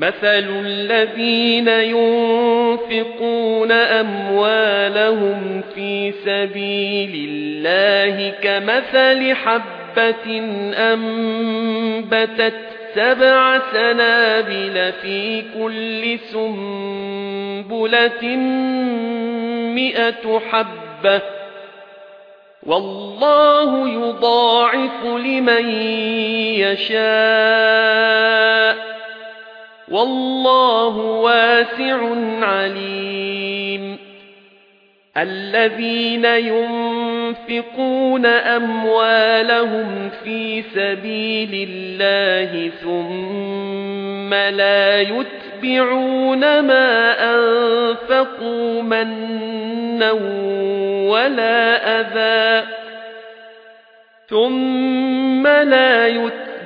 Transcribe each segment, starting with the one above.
مَثَلُ الَّذِينَ يُنفِقُونَ أَمْوَالَهُمْ فِي سَبِيلِ اللَّهِ كَمَثَلِ حَبَّةٍ أَنبَتَتْ سَبْعَ سَنَابِلَ فِي كُلِّ سُنبُلَةٍ مِّائَةُ حَبَّةٍ وَاللَّهُ يُضَاعِفُ لِمَن يَشَاءُ وَاللَّهُ وَاسِعٌ عَلِيمٌ. الَّذِينَ يُنفِقُونَ أَمْوَالَهُمْ فِي سَبِيلِ اللَّهِ ثُمَّ لَا يُتْبِعُونَ مَا أَنفَقُوا مَنًّا وَلَا أَذًى. ثُمَّ لَا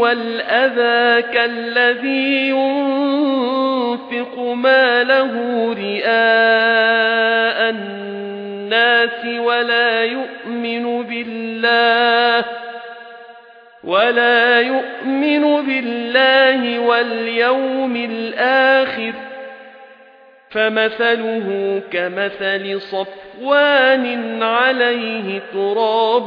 وَالْأَذَى كَالَّذِي يُنفِقُ مَالَهُ رِئَاءَ النَّاسِ وَلَا يُؤْمِنُ بِاللَّهِ وَلَا يُؤْمِنُ بِاللَّهِ وَالْيَوْمِ الْآخِرِ فَمَثَلُهُ كَمَثَلِ صَفْوَانٍ عَلَيْهِ تُرَابٌ